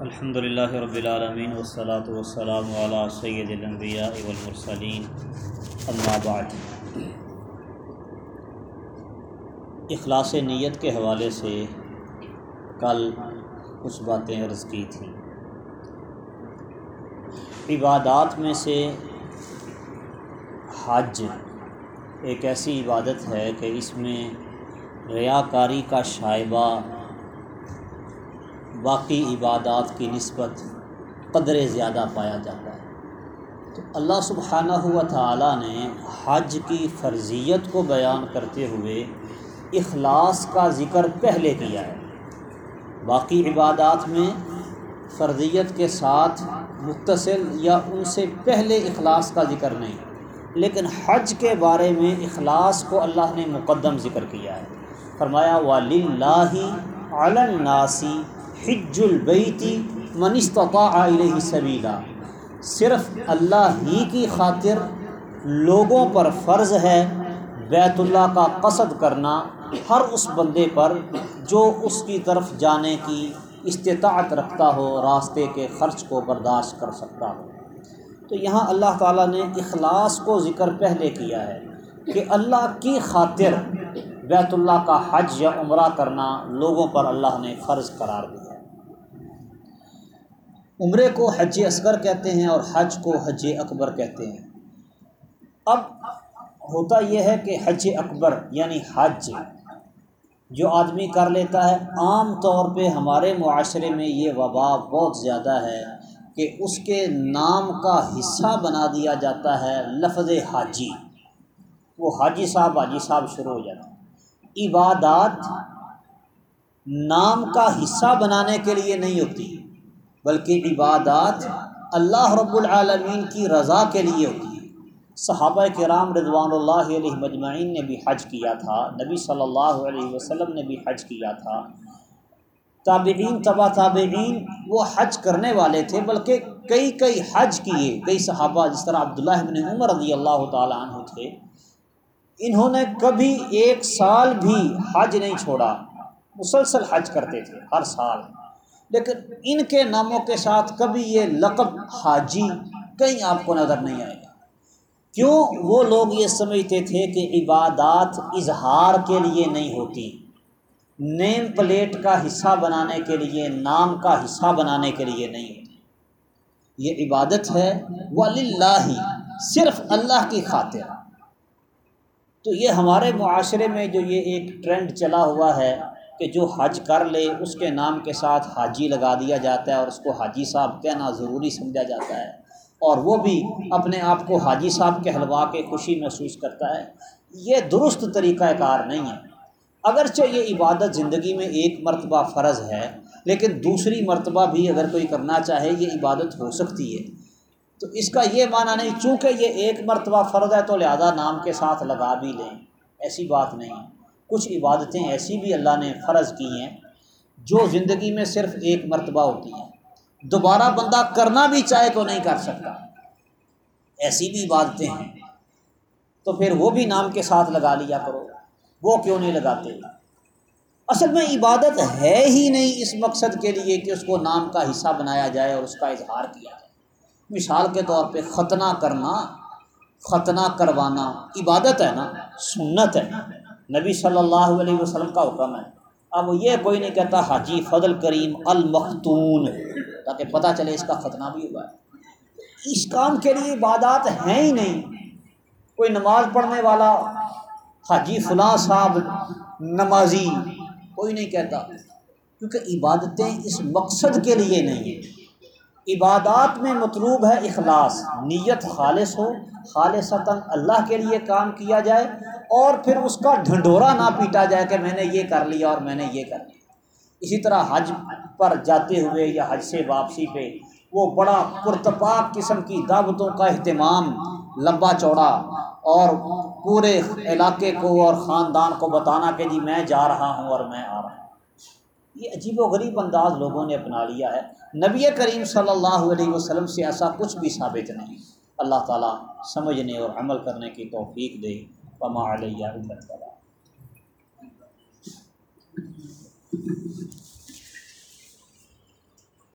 الحمد للہ رب العالمین والصلاة والسلام علی سید الانبیاء والمرسلین. اما بعد. اخلاص نیت کے حوالے سے کل کچھ باتیں عرض کی تھیں. عبادات میں سے حج ایک ایسی عبادت ہے کہ اس میں ریاکاری کا شائبہ باقی عبادات کی نسبت قدر زیادہ پایا جاتا ہے۔ تو اللہ سبحانہ ہوا تعالیٰ نے حج کی فرضیت کو بیان کرتے ہوئے اخلاص کا ذکر پہلے کیا ہے۔ باقی عبادات میں فرضیت کے ساتھ متصل یا ان سے پہلے اخلاص کا ذکر نہیں، لیکن حج کے بارے میں اخلاص کو اللہ نے مقدم ذکر کیا ہے۔ فرمایا، وَلِلَّهِ عَلَى حج البیتی من استطاع الیہ سبیلا۔ صرف اللہ ہی کی خاطر لوگوں پر فرض ہے بیت اللہ کا قصد کرنا ہر اس بندے پر جو اس کی طرف جانے کی استطاعت رکھتا ہو، راستے کے خرچ کو برداشت کر سکتا ہو۔ تو یہاں اللہ تعالیٰ نے اخلاص کو ذکر پہلے کیا ہے کہ اللہ کی خاطر بیت اللہ کا حج یا عمرہ کرنا لوگوں پر اللہ نے فرض قرار دیا۔ عمرے کو حج اصغر کہتے ہیں اور حج کو حج اکبر کہتے ہیں۔ اب ہوتا یہ ہے کہ حج اکبر یعنی حج جو آدمی کر لیتا ہے، عام طور پہ ہمارے معاشرے میں یہ وبا بہت زیادہ ہے کہ اس کے نام کا حصہ بنا دیا جاتا ہے لفظ حاجی۔ وہ حاجی صاحب حاجی صاحب شروع ہو جاتا ہے۔ عبادات نام کا حصہ بنانے کے لیے نہیں ہوتی۔ بلکہ عبادات اللہ رب العالمین کی رضا کے لیے ہوتی ہے صحابہ کرام رضوان اللہ علیہ مجمعین نے بھی حج کیا تھا، نبی صلی اللہ علیہ وسلم نے بھی حج کیا تھا۔ تابعین، تبا تابعین وہ حج کرنے والے تھے، بلکہ کئی کئی حج کیے۔ کئی صحابہ، جس طرح عبداللہ بن عمر رضی اللہ تعالیٰ عنہ تھے، انہوں نے کبھی ایک سال بھی حج نہیں چھوڑا، مسلسل حج کرتے تھے، ہر سال۔ لیکن ان کے ناموں کے ساتھ کبھی یہ لقب حاجی کہیں آپ کو نظر نہیں آئے گا۔ کیوں؟ وہ لوگ یہ سمجھتے تھے کہ عبادات اظہار کے لیے نہیں ہوتی۔ نیم پلیٹ کا حصہ بنانے کے لیے، نام کا حصہ بنانے کے لیے نہیں۔ ہوتی یہ عبادت ہے۔ ولی صرف اللہ کی خاطر۔ تو یہ ہمارے معاشرے میں جو یہ ایک ٹرینڈ چلا ہوا ہے کہ جو حج کر لے، اس کے نام کے ساتھ حاجی لگا دیا جاتا ہے اور اس کو حاجی صاحب کہنا ضروری سمجھا جاتا ہے۔ اور وہ بھی اپنے آپ کو حاجی صاحب کے حلوا کے خوشی محسوس کرتا ہے۔ یہ درست طریقہ کار نہیں ہے۔ اگرچہ یہ عبادت زندگی میں ایک مرتبہ فرض ہے، لیکن دوسری مرتبہ بھی اگر کوئی کرنا چاہے، یہ عبادت ہو سکتی ہے۔ تو اس کا یہ معنی نہیں، چونکہ یہ ایک مرتبہ فرض ہے تو لہٰذا نام کے ساتھ لگا بھی لیں۔ ایسی بات نہیں۔ ہے کچھ عبادتیں ایسی بھی اللہ نے فرض کی ہیں جو زندگی میں صرف ایک مرتبہ ہوتی ہیں۔ دوبارہ بندہ کرنا بھی چاہے تو نہیں کر سکتا۔ ایسی بھی عبادتیں ہیں۔ تو پھر وہ بھی نام کے ساتھ لگا لیا کرو۔ وہ کیوں نہیں لگاتے؟ اصل میں عبادت ہے ہی نہیں اس مقصد کے لیے کہ اس کو نام کا حصہ بنایا جائے اور اس کا اظہار کیا جائے۔ مثال کے طور پہ ختنہ کرنا، ختنہ کروانا عبادت ہے نا؟ سنت ہے۔ نبی صلی اللہ علیہ وسلم کا حکم ہے۔ اب یہ کوئی نہیں کہتا، حاجی فضل کریم المختون تاکہ پتہ چلے اس کا ختنہ بھی ہوا ہے۔ اس کام کے لیے عبادات ہیں ہی نہیں۔ کوئی نماز پڑھنے والا، حاجی فلاں صاحب، نمازی، کوئی نہیں کہتا۔ کیونکہ عبادتیں اس مقصد کے لیے نہیں ہیں۔ عبادات میں مطلوب ہے اخلاص، نیت خالص ہو، خالصتاً اللہ کے لیے کام کیا جائے اور پھر اس کا ڈھنڈورا نہ پیٹا جائے کہ میں نے یہ کر لیا اور میں نے یہ کر لیا۔ اسی طرح حج پر جاتے ہوئے یا حج سے واپسی پہ وہ بڑا پرتپاک قسم کی دعوتوں کا اہتمام، لمبا چوڑا اور پورے علاقے کو اور خاندان کو بتانا کہ جی میں جا رہا ہوں اور میں آ رہا ہوں۔ یہ عجیب و غریب انداز لوگوں نے اپنا لیا ہے۔ نبی کریم صلی اللہ علیہ وسلم سے ایسا کچھ بھی ثابت نہیں۔ اللہ تعالیٰ سمجھنے اور عمل کرنے کی توفیق دے۔ پما علیہ